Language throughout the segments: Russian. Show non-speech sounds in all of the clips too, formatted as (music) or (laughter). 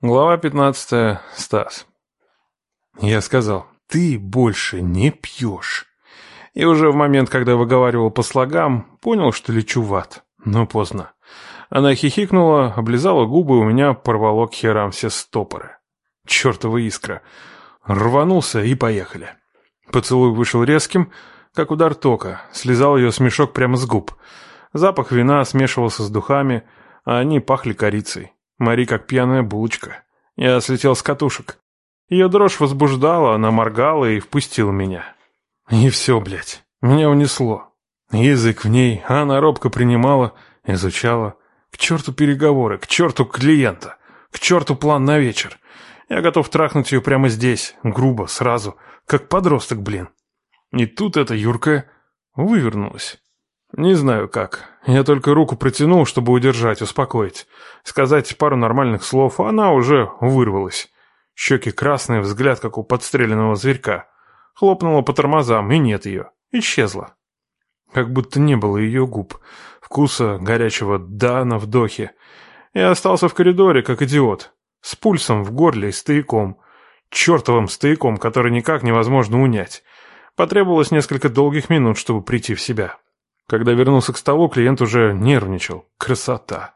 Глава 15. Стас. Я сказал, ты больше не пьешь. И уже в момент, когда выговаривал по слогам, понял, что лечу в ад. Но поздно. Она хихикнула, облизала губы, у меня порвало к херам все стопоры. Чертова искра. Рванулся и поехали. Поцелуй вышел резким, как удар тока, слезал ее смешок прямо с губ. Запах вина смешивался с духами, а они пахли корицей. Мари как пьяная булочка. Я слетел с катушек. Ее дрожь возбуждала, она моргала и впустила меня. И все, блядь, меня унесло. Язык в ней, а она робко принимала, изучала. К черту переговоры, к черту клиента, к черту план на вечер. Я готов трахнуть ее прямо здесь, грубо, сразу, как подросток, блин. И тут эта Юрка вывернулась. Не знаю как. Я только руку протянул, чтобы удержать, успокоить. Сказать пару нормальных слов, а она уже вырвалась. Щеки красные, взгляд, как у подстреленного зверька. Хлопнула по тормозам, и нет ее. Исчезла. Как будто не было ее губ. Вкуса горячего «да» на вдохе. Я остался в коридоре, как идиот. С пульсом в горле и стояком. Чертовым стояком, который никак невозможно унять. Потребовалось несколько долгих минут, чтобы прийти в себя. Когда вернулся к столу, клиент уже нервничал. Красота.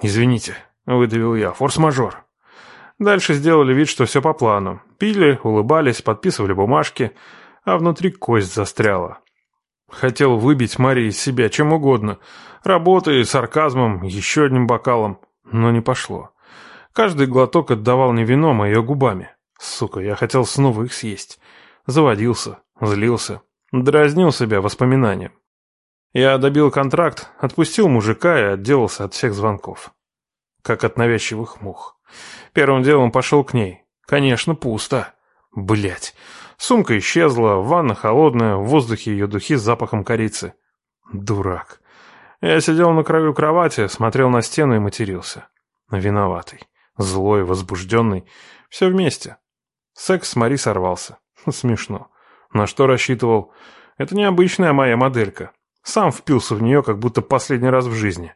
«Извините», — выдавил я, — «форс-мажор». Дальше сделали вид, что все по плану. Пили, улыбались, подписывали бумажки, а внутри кость застряла. Хотел выбить Марии из себя чем угодно. Работой, сарказмом, еще одним бокалом. Но не пошло. Каждый глоток отдавал не вином, а ее губами. Сука, я хотел снова их съесть. Заводился, злился, дразнил себя воспоминанием. Я добил контракт, отпустил мужика и отделался от всех звонков. Как от навязчивых мух. Первым делом пошел к ней. Конечно, пусто. Блять. Сумка исчезла, ванна холодная, в воздухе ее духи с запахом корицы. Дурак. Я сидел на краю кровати, смотрел на стену и матерился. Виноватый. Злой, возбужденный. Все вместе. Секс с Мари сорвался. Смешно. На что рассчитывал? Это необычная моя моделька. Сам впился в нее, как будто последний раз в жизни.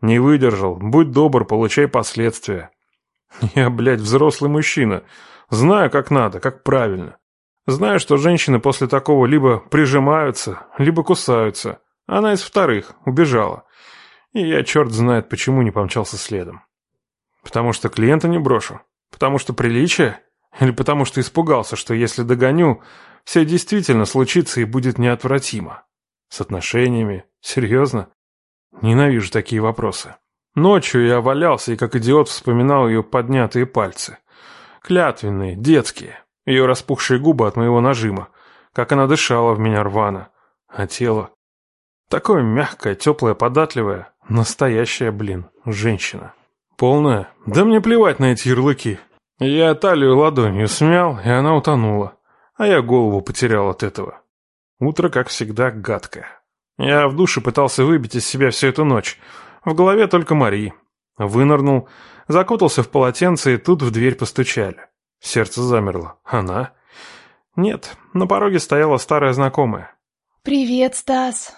Не выдержал. Будь добр, получай последствия. (laughs) Я, блядь, взрослый мужчина. Знаю, как надо, как правильно. Знаю, что женщины после такого либо прижимаются, либо кусаются. Она из вторых, убежала. И я, черт знает, почему не помчался следом. Потому что клиента не брошу? Потому что приличие? Или потому что испугался, что если догоню, все действительно случится и будет неотвратимо? С отношениями? Серьезно? Ненавижу такие вопросы. Ночью я валялся и как идиот вспоминал ее поднятые пальцы. Клятвенные, детские. Ее распухшие губы от моего нажима. Как она дышала в меня рвано. А тело... Такое мягкое, теплое, податливое. Настоящая, блин, женщина. Полная? Да мне плевать на эти ярлыки. Я талию ладонью смял, и она утонула. А я голову потерял от этого. Утро, как всегда, гадкое. Я в душе пытался выбить из себя всю эту ночь. В голове только Мари. Вынырнул, закутался в полотенце, и тут в дверь постучали. Сердце замерло. Она? Нет, на пороге стояла старая знакомая. «Привет, Стас».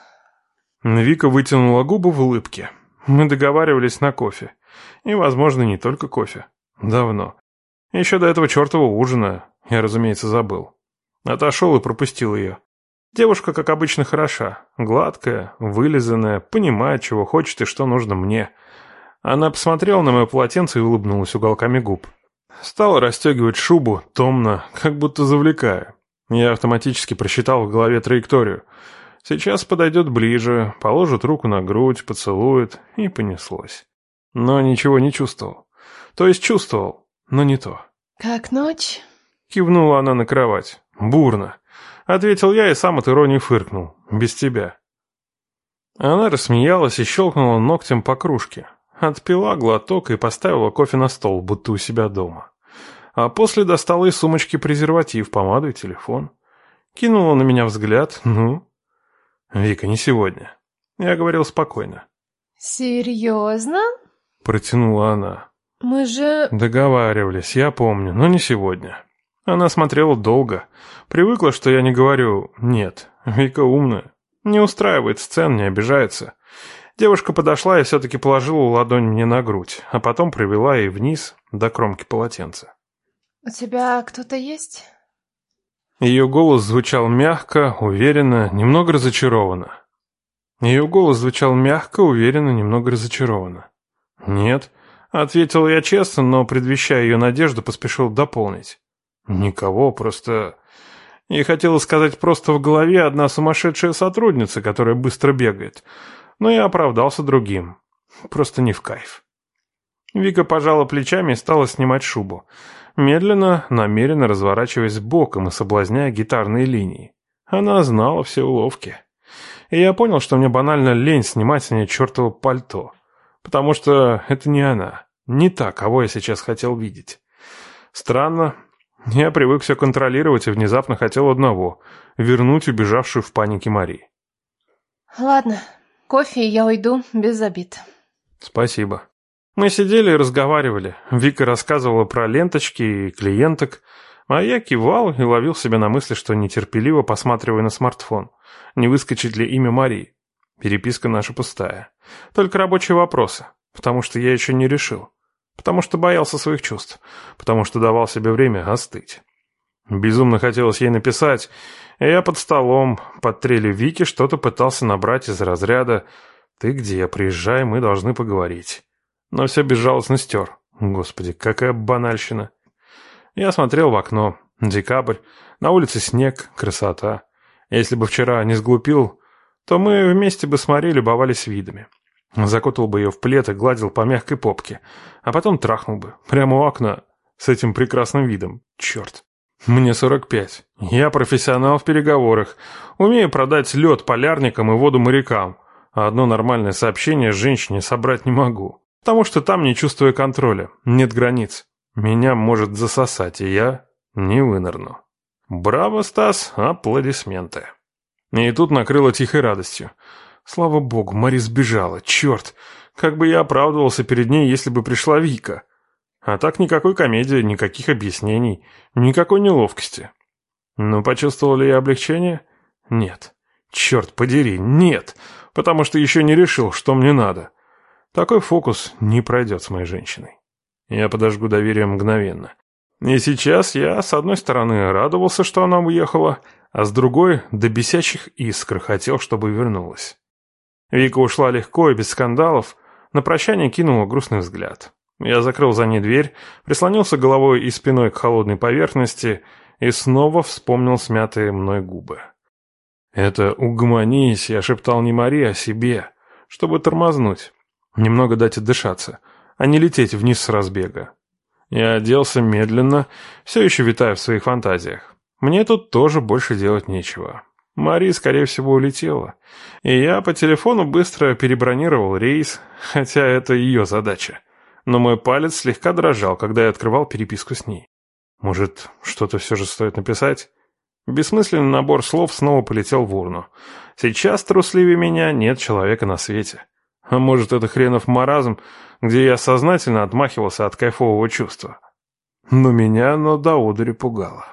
Вика вытянула губы в улыбке. Мы договаривались на кофе. И, возможно, не только кофе. Давно. Еще до этого чертова ужина. Я, разумеется, забыл. Отошел и пропустил ее. Девушка, как обычно, хороша. Гладкая, вылизанная, понимает, чего хочет и что нужно мне. Она посмотрела на мое полотенце и улыбнулась уголками губ. Стала расстегивать шубу, томно, как будто завлекая. Я автоматически просчитал в голове траекторию. Сейчас подойдет ближе, положит руку на грудь, поцелует, и понеслось. Но ничего не чувствовал. То есть чувствовал, но не то. «Как ночь?» Кивнула она на кровать. Бурно. Ответил я и сам от иронии фыркнул. Без тебя. Она рассмеялась и щелкнула ногтем по кружке. Отпила глоток и поставила кофе на стол, будто у себя дома. А после достала из сумочки презерватив, помаду и телефон. Кинула на меня взгляд. Ну? Вика, не сегодня. Я говорил спокойно. «Серьезно?» Протянула она. «Мы же...» Договаривались, я помню, но не сегодня. Она смотрела долго. Привыкла, что я не говорю «нет». Вика умная. Не устраивает сцен, не обижается. Девушка подошла и все-таки положила ладонь мне на грудь, а потом провела и вниз, до кромки полотенца. У тебя кто-то есть? Ее голос звучал мягко, уверенно, немного разочарованно. Ее голос звучал мягко, уверенно, немного разочарованно. «Нет», — ответил я честно, но, предвещая ее надежду, поспешил дополнить. «Никого, просто...» И хотела сказать просто в голове одна сумасшедшая сотрудница, которая быстро бегает. Но я оправдался другим. Просто не в кайф. Вика пожала плечами и стала снимать шубу. Медленно, намеренно разворачиваясь боком и соблазняя гитарные линии. Она знала все уловки. И я понял, что мне банально лень снимать с нее чертово пальто. Потому что это не она. Не та, кого я сейчас хотел видеть. Странно, я привык все контролировать и внезапно хотел одного — вернуть убежавшую в панике Мари. Ладно, кофе, и я уйду без обид. Спасибо. Мы сидели и разговаривали. Вика рассказывала про ленточки и клиенток, а я кивал и ловил себя на мысли, что нетерпеливо посматриваю на смартфон. Не выскочит ли имя Марии? Переписка наша пустая. Только рабочие вопросы, потому что я еще не решил потому что боялся своих чувств, потому что давал себе время остыть. Безумно хотелось ей написать, и я под столом, под трелью Вики, что-то пытался набрать из разряда «Ты где? Приезжай, мы должны поговорить». Но все безжалостно стер. Господи, какая банальщина. Я смотрел в окно. Декабрь. На улице снег, красота. Если бы вчера не сглупил, то мы вместе бы с Мари любовались видами. Закутал бы ее в плед и гладил по мягкой попке. А потом трахнул бы. Прямо у окна. С этим прекрасным видом. Черт. Мне 45. Я профессионал в переговорах. Умею продать лед полярникам и воду морякам. А одно нормальное сообщение женщине собрать не могу. Потому что там не чувствую контроля. Нет границ. Меня может засосать, и я не вынырну. Браво, Стас, аплодисменты. И тут накрыло тихой радостью. Слава богу, Мари сбежала, черт! Как бы я оправдывался перед ней, если бы пришла Вика. А так никакой комедии, никаких объяснений, никакой неловкости. Но почувствовал ли я облегчение? Нет. Черт подери, нет! Потому что еще не решил, что мне надо. Такой фокус не пройдет с моей женщиной. Я подожгу доверие мгновенно. И сейчас я, с одной стороны, радовался, что она уехала, а с другой, до бесячих искр хотел, чтобы вернулась. Вика ушла легко и без скандалов, на прощание кинула грустный взгляд. Я закрыл за ней дверь, прислонился головой и спиной к холодной поверхности и снова вспомнил смятые мной губы. «Это угомонись», — я шептал не Мари, а себе, чтобы тормознуть, немного дать отдышаться, а не лететь вниз с разбега. Я оделся медленно, все еще витая в своих фантазиях. Мне тут тоже больше делать нечего. Мари, скорее всего, улетела. И я по телефону быстро перебронировал рейс, хотя это ее задача. Но мой палец слегка дрожал, когда я открывал переписку с ней. Может, что-то все же стоит написать? Бессмысленный набор слов снова полетел в урну. Сейчас трусливее меня нет человека на свете. А может, это хренов маразм, где я сознательно отмахивался от кайфового чувства. Но меня оно до удури пугало.